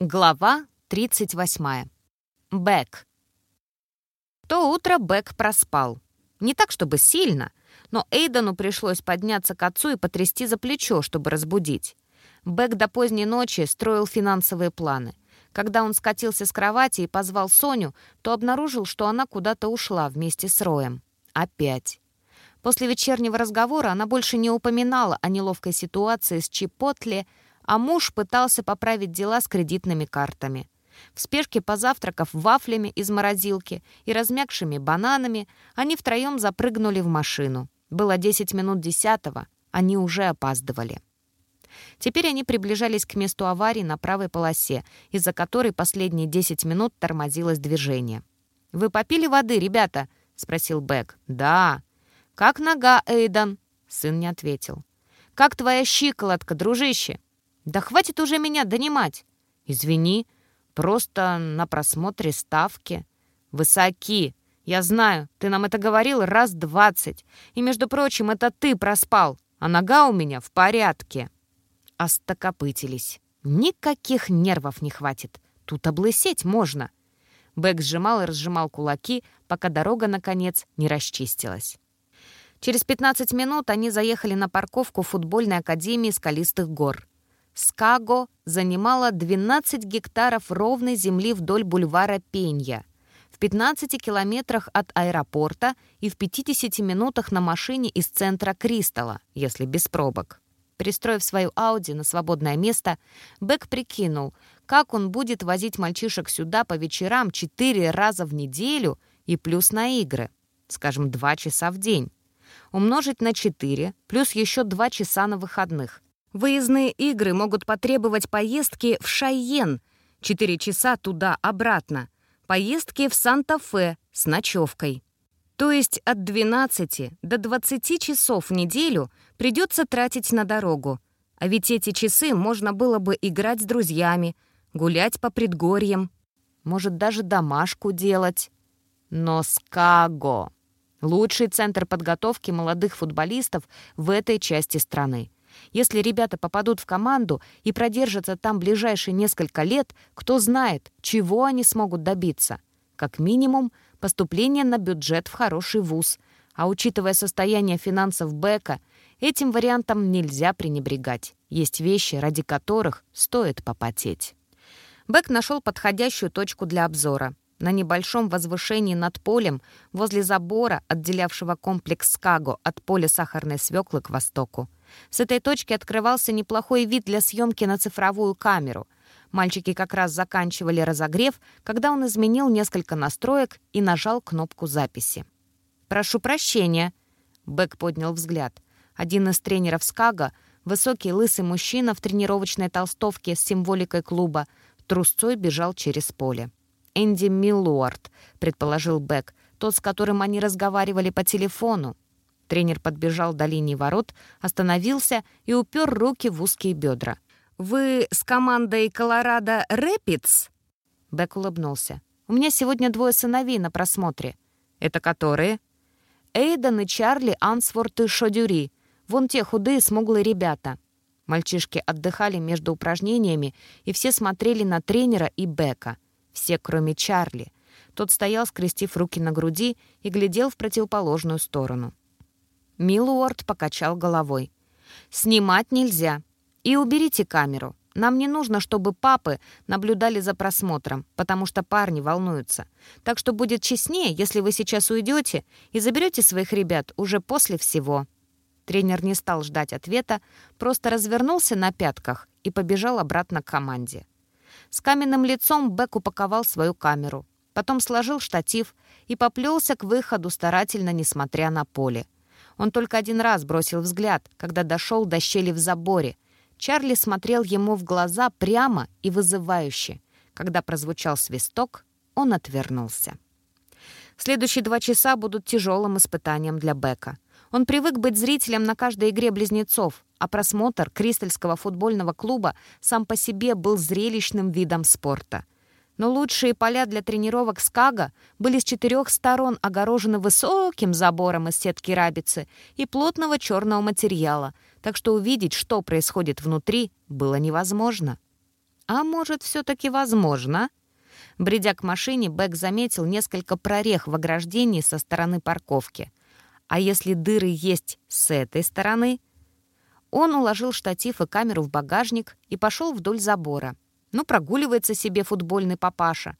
Глава 38. Бэк. То утро Бэк проспал. Не так, чтобы сильно, но Эйдану пришлось подняться к отцу и потрясти за плечо, чтобы разбудить. Бэк до поздней ночи строил финансовые планы. Когда он скатился с кровати и позвал Соню, то обнаружил, что она куда-то ушла вместе с Роем. Опять. После вечернего разговора она больше не упоминала о неловкой ситуации с Чипотле, а муж пытался поправить дела с кредитными картами. В спешке позавтракав вафлями из морозилки и размягшими бананами, они втроем запрыгнули в машину. Было 10 минут десятого, они уже опаздывали. Теперь они приближались к месту аварии на правой полосе, из-за которой последние 10 минут тормозилось движение. «Вы попили воды, ребята?» — спросил Бэк. «Да». «Как нога, Эйдан?» Сын не ответил. «Как твоя щиколотка, дружище?» «Да хватит уже меня донимать!» «Извини, просто на просмотре ставки». «Высоки! Я знаю, ты нам это говорил раз двадцать. И, между прочим, это ты проспал, а нога у меня в порядке». Остокопытились. Никаких нервов не хватит. Тут облысеть можно. Бэк сжимал и разжимал кулаки, пока дорога, наконец, не расчистилась. Через 15 минут они заехали на парковку футбольной академии Скалистых гор. Скаго занимала 12 гектаров ровной земли вдоль бульвара Пенья, в 15 километрах от аэропорта и в 50 минутах на машине из центра Кристалла, если без пробок. Пристроив свою Ауди на свободное место, Бэк прикинул, как он будет возить мальчишек сюда по вечерам 4 раза в неделю и плюс на игры, скажем, 2 часа в день. Умножить на 4, плюс еще 2 часа на выходных. Выездные игры могут потребовать поездки в Шайен, 4 часа туда-обратно, поездки в Санта-Фе с ночевкой. То есть от 12 до 20 часов в неделю придется тратить на дорогу. А ведь эти часы можно было бы играть с друзьями, гулять по предгорьям, может, даже домашку делать. Но Скаго — лучший центр подготовки молодых футболистов в этой части страны. Если ребята попадут в команду и продержатся там ближайшие несколько лет, кто знает, чего они смогут добиться. Как минимум, поступление на бюджет в хороший вуз. А учитывая состояние финансов Бека, этим вариантом нельзя пренебрегать. Есть вещи, ради которых стоит попотеть. Бек нашел подходящую точку для обзора. На небольшом возвышении над полем, возле забора, отделявшего комплекс Скаго от поля сахарной свеклы к востоку. С этой точки открывался неплохой вид для съемки на цифровую камеру. Мальчики как раз заканчивали разогрев, когда он изменил несколько настроек и нажал кнопку записи. «Прошу прощения», — Бэк поднял взгляд. Один из тренеров Скага, высокий лысый мужчина в тренировочной толстовке с символикой клуба, трусцой бежал через поле. «Энди Миллуард», — предположил Бэк, тот, с которым они разговаривали по телефону. Тренер подбежал до линии ворот, остановился и упер руки в узкие бедра. «Вы с командой Колорадо Рэпидс?» Бек улыбнулся. «У меня сегодня двое сыновей на просмотре». «Это которые?» «Эйден и Чарли Ансворт и Шодюри. Вон те худые смуглые ребята». Мальчишки отдыхали между упражнениями, и все смотрели на тренера и Бека. Все, кроме Чарли. Тот стоял, скрестив руки на груди, и глядел в противоположную сторону. Милуорд покачал головой. «Снимать нельзя. И уберите камеру. Нам не нужно, чтобы папы наблюдали за просмотром, потому что парни волнуются. Так что будет честнее, если вы сейчас уйдете и заберете своих ребят уже после всего». Тренер не стал ждать ответа, просто развернулся на пятках и побежал обратно к команде. С каменным лицом Бек упаковал свою камеру, потом сложил штатив и поплелся к выходу, старательно несмотря на поле. Он только один раз бросил взгляд, когда дошел до щели в заборе. Чарли смотрел ему в глаза прямо и вызывающе. Когда прозвучал свисток, он отвернулся. Следующие два часа будут тяжелым испытанием для Бека. Он привык быть зрителем на каждой игре близнецов, а просмотр Кристальского футбольного клуба сам по себе был зрелищным видом спорта — но лучшие поля для тренировок Скага были с четырех сторон огорожены высоким забором из сетки рабицы и плотного черного материала, так что увидеть, что происходит внутри, было невозможно. А может, все-таки возможно? Бредя к машине, Бэк заметил несколько прорех в ограждении со стороны парковки. А если дыры есть с этой стороны? Он уложил штатив и камеру в багажник и пошел вдоль забора. Ну, прогуливается себе футбольный папаша.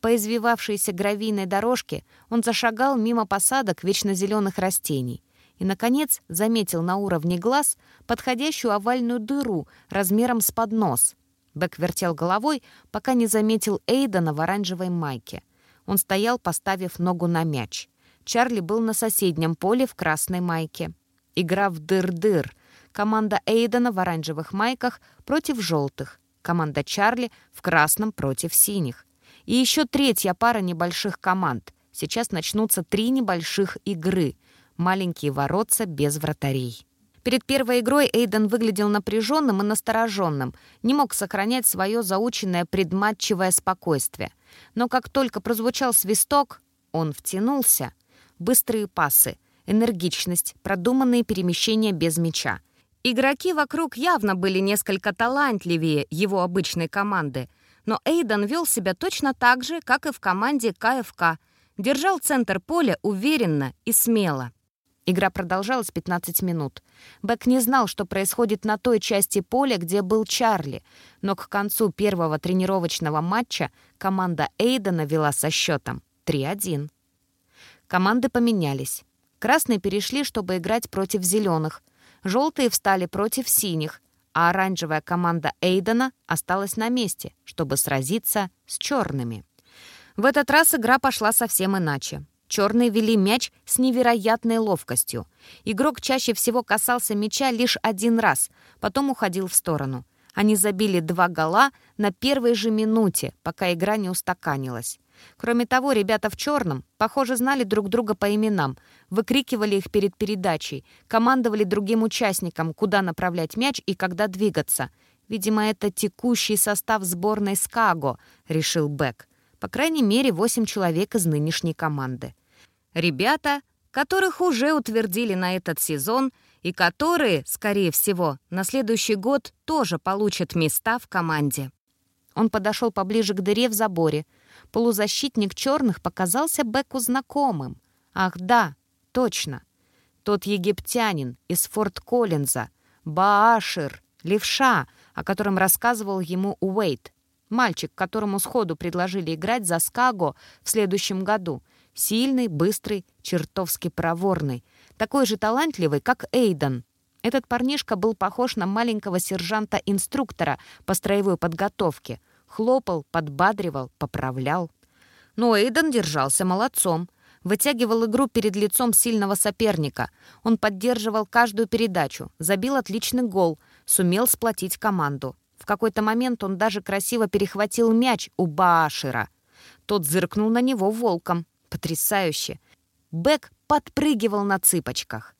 По извивавшейся гравийной дорожке он зашагал мимо посадок вечно зеленых растений и, наконец, заметил на уровне глаз подходящую овальную дыру размером с поднос. Бэк вертел головой, пока не заметил Эйдана в оранжевой майке. Он стоял, поставив ногу на мяч. Чарли был на соседнем поле в красной майке. Игра в дыр-дыр. Команда Эйдена в оранжевых майках против желтых. Команда Чарли в красном против синих. И еще третья пара небольших команд. Сейчас начнутся три небольших игры. Маленькие воротца без вратарей. Перед первой игрой Эйден выглядел напряженным и настороженным, не мог сохранять свое заученное предматчевое спокойствие. Но как только прозвучал свисток, он втянулся. Быстрые пасы, энергичность, продуманные перемещения без мяча. Игроки вокруг явно были несколько талантливее его обычной команды, но Эйден вел себя точно так же, как и в команде КФК. Держал центр поля уверенно и смело. Игра продолжалась 15 минут. Бэк не знал, что происходит на той части поля, где был Чарли, но к концу первого тренировочного матча команда Эйдена вела со счетом 3-1. Команды поменялись. Красные перешли, чтобы играть против зеленых. Желтые встали против синих, а оранжевая команда Эйдена осталась на месте, чтобы сразиться с черными. В этот раз игра пошла совсем иначе. Черные вели мяч с невероятной ловкостью. Игрок чаще всего касался мяча лишь один раз, потом уходил в сторону. Они забили два гола на первой же минуте, пока игра не устаканилась. Кроме того, ребята в черном, похоже, знали друг друга по именам, выкрикивали их перед передачей, командовали другим участникам, куда направлять мяч и когда двигаться. Видимо, это текущий состав сборной «Скаго», — решил Бек. По крайней мере, восемь человек из нынешней команды. Ребята, которых уже утвердили на этот сезон и которые, скорее всего, на следующий год тоже получат места в команде. Он подошел поближе к дыре в заборе — полузащитник черных показался Беку знакомым. Ах да, точно. Тот египтянин из Форт Коллинза, Баашир, левша, о котором рассказывал ему Уэйт. Мальчик, которому сходу предложили играть за Скаго в следующем году. Сильный, быстрый, чертовски проворный. Такой же талантливый, как Эйден. Этот парнишка был похож на маленького сержанта-инструктора по строевой подготовке — Хлопал, подбадривал, поправлял. Но Эйден держался молодцом. Вытягивал игру перед лицом сильного соперника. Он поддерживал каждую передачу, забил отличный гол, сумел сплотить команду. В какой-то момент он даже красиво перехватил мяч у Баашира. Тот зыркнул на него волком. Потрясающе. Бэк подпрыгивал на цыпочках.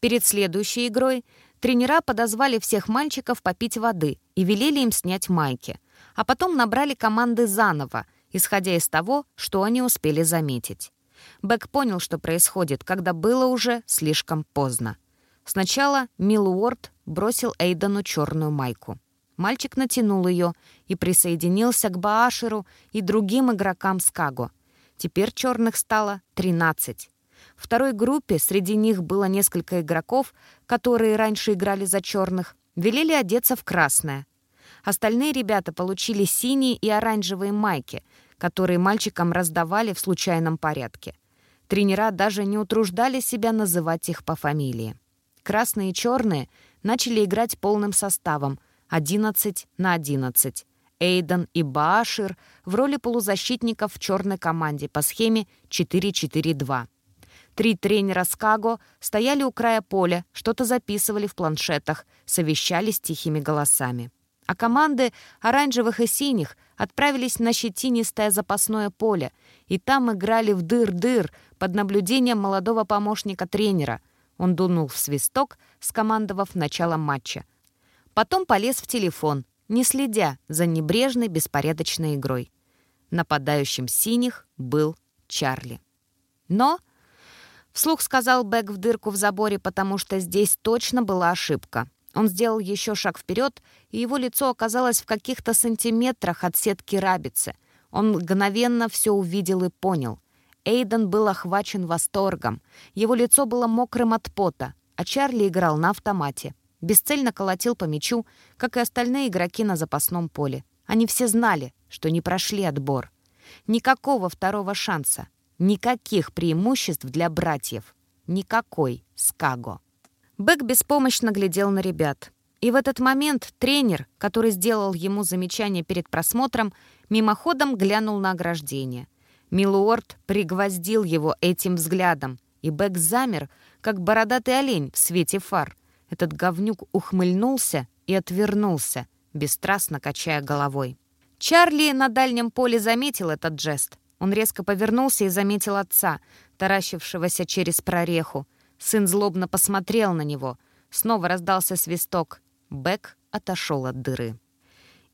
Перед следующей игрой тренера подозвали всех мальчиков попить воды и велели им снять майки а потом набрали команды заново, исходя из того, что они успели заметить. Бэк понял, что происходит, когда было уже слишком поздно. Сначала Мил Уорд бросил Эйдену черную майку. Мальчик натянул ее и присоединился к Баашеру и другим игрокам Скаго. Теперь черных стало 13. В второй группе среди них было несколько игроков, которые раньше играли за черных, велели одеться в красное — Остальные ребята получили синие и оранжевые майки, которые мальчикам раздавали в случайном порядке. Тренера даже не утруждали себя называть их по фамилии. Красные и черные начали играть полным составом 11 на 11. Эйден и Баашир в роли полузащитников в черной команде по схеме 4-4-2. Три тренера Скаго стояли у края поля, что-то записывали в планшетах, совещались тихими голосами а команды оранжевых и синих отправились на щетинистое запасное поле, и там играли в дыр-дыр под наблюдением молодого помощника тренера. Он дунул в свисток, скомандовав начало матча. Потом полез в телефон, не следя за небрежной беспорядочной игрой. Нападающим синих был Чарли. Но, вслух сказал Бэк в дырку в заборе, потому что здесь точно была ошибка. Он сделал еще шаг вперед, и его лицо оказалось в каких-то сантиметрах от сетки рабицы. Он мгновенно все увидел и понял. Эйден был охвачен восторгом. Его лицо было мокрым от пота, а Чарли играл на автомате. Бесцельно колотил по мячу, как и остальные игроки на запасном поле. Они все знали, что не прошли отбор. Никакого второго шанса. Никаких преимуществ для братьев. Никакой Скаго. Бэк беспомощно глядел на ребят. И в этот момент тренер, который сделал ему замечание перед просмотром, мимоходом глянул на ограждение. Милуорд пригвоздил его этим взглядом, и Бэк замер, как бородатый олень в свете фар. Этот говнюк ухмыльнулся и отвернулся, бесстрастно качая головой. Чарли на дальнем поле заметил этот жест. Он резко повернулся и заметил отца, таращившегося через прореху. Сын злобно посмотрел на него. Снова раздался свисток. Бэк отошел от дыры.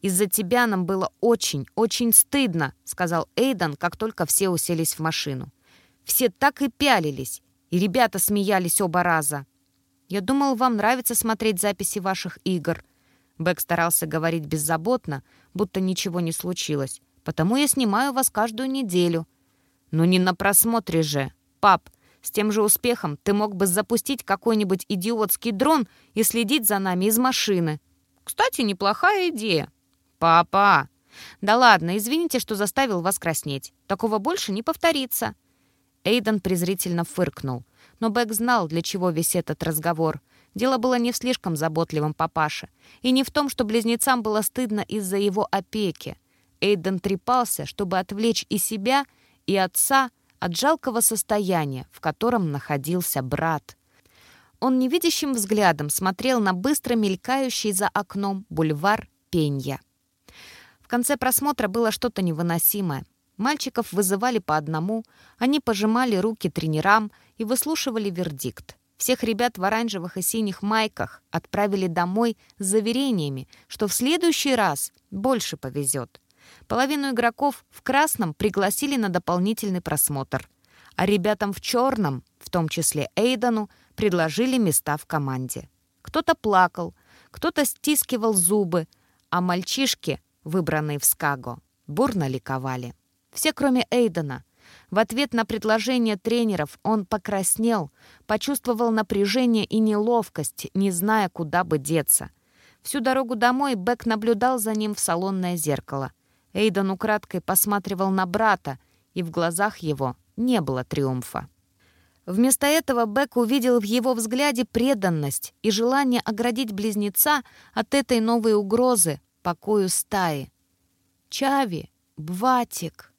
«Из-за тебя нам было очень, очень стыдно», — сказал Эйдан, как только все уселись в машину. «Все так и пялились, и ребята смеялись оба раза. Я думал, вам нравится смотреть записи ваших игр». Бэк старался говорить беззаботно, будто ничего не случилось. «Потому я снимаю вас каждую неделю». «Ну не на просмотре же. Пап, с тем же успехом ты мог бы запустить какой-нибудь идиотский дрон и следить за нами из машины. Кстати, неплохая идея. Папа! Да ладно, извините, что заставил вас краснеть. Такого больше не повторится. Эйден презрительно фыркнул. Но Бэк знал, для чего весь этот разговор. Дело было не в слишком заботливом папаше. И не в том, что близнецам было стыдно из-за его опеки. Эйден трепался, чтобы отвлечь и себя, и отца от жалкого состояния, в котором находился брат. Он невидящим взглядом смотрел на быстро мелькающий за окном бульвар Пенья. В конце просмотра было что-то невыносимое. Мальчиков вызывали по одному, они пожимали руки тренерам и выслушивали вердикт. Всех ребят в оранжевых и синих майках отправили домой с заверениями, что в следующий раз больше повезет. Половину игроков в красном пригласили на дополнительный просмотр, а ребятам в черном, в том числе Эйдану, предложили места в команде. Кто-то плакал, кто-то стискивал зубы, а мальчишки, выбранные в Скаго, бурно ликовали. Все, кроме Эйдена. В ответ на предложение тренеров он покраснел, почувствовал напряжение и неловкость, не зная, куда бы деться. Всю дорогу домой Бэк наблюдал за ним в салонное зеркало — Эйден украдкой посматривал на брата, и в глазах его не было триумфа. Вместо этого Бек увидел в его взгляде преданность и желание оградить близнеца от этой новой угрозы, покою стаи. «Чави, Бватик!»